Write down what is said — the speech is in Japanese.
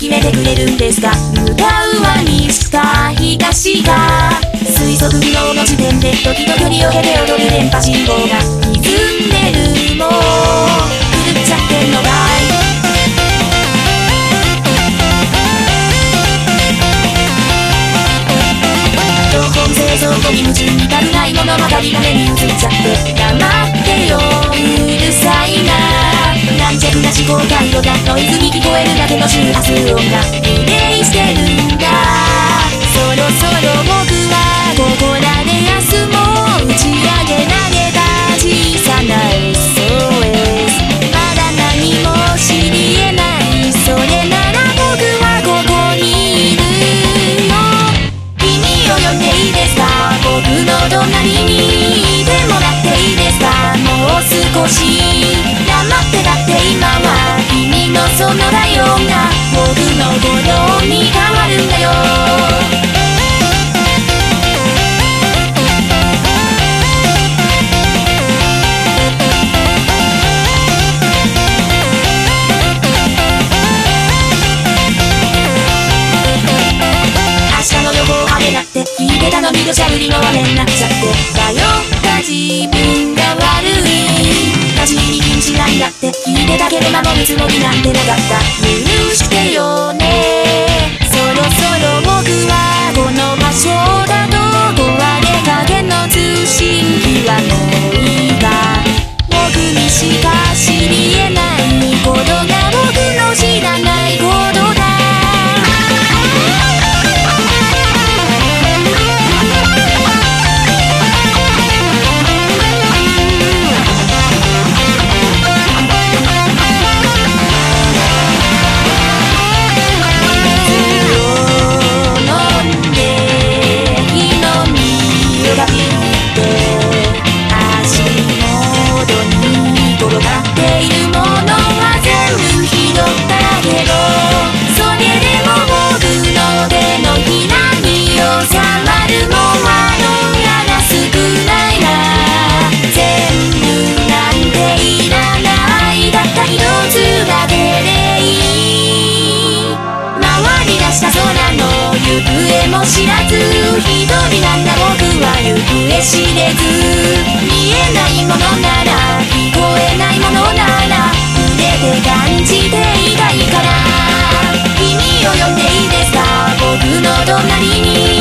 ですか？向かうは西か東か。推測不能の時点で時々にを経て踊る電波信号が歪んでるもう狂っちゃってんのかい。情報製造後に夢中に足るない物語が目に映っちゃって黙ってようるさいな。軟弱な思考回路がノイズにえるだけの周波数音がリレーしてるんだ。そろそろ僕はここらで休も打ち上げ投げた小さな SOS まだ何も知り得ない。それなら僕はここにいるよ君を呼んでいいですか？僕の隣に。そのライオンが僕の鼓動に変わるんだよ。明日の予報晴れだって聞いてたのに土砂降りの雨になっちゃって。だよ。った自分が悪い。立ち入り禁じなんだって聞いてたけど守るつもりなんてなかった。許してよも知らず一人なんだ僕は行方知れず見えないものなら聞こえないものなら触れて感じていたいから君を呼んでいいですか僕の隣に